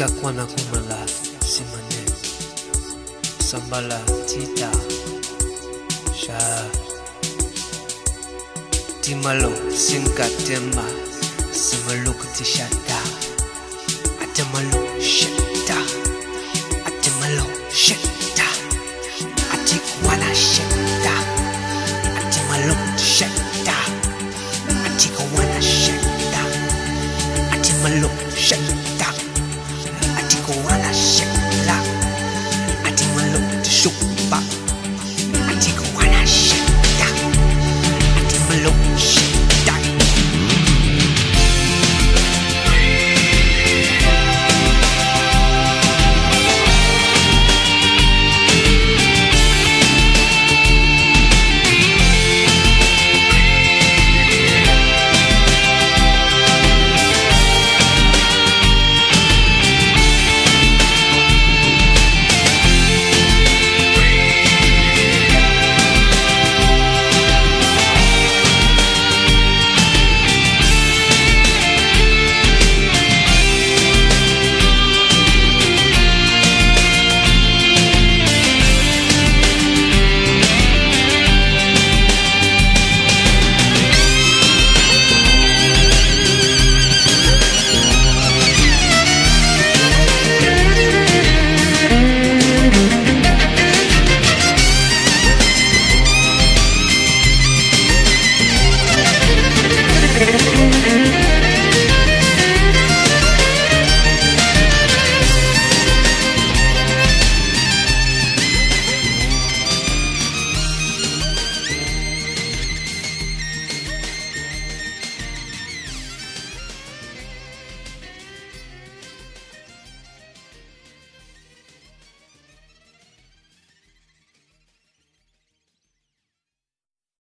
Sikakwana kumala simane. Sambala tita. Sha. Timalo sinkatemba Simaluk tishata. Atemalo shata. Atemalo shata.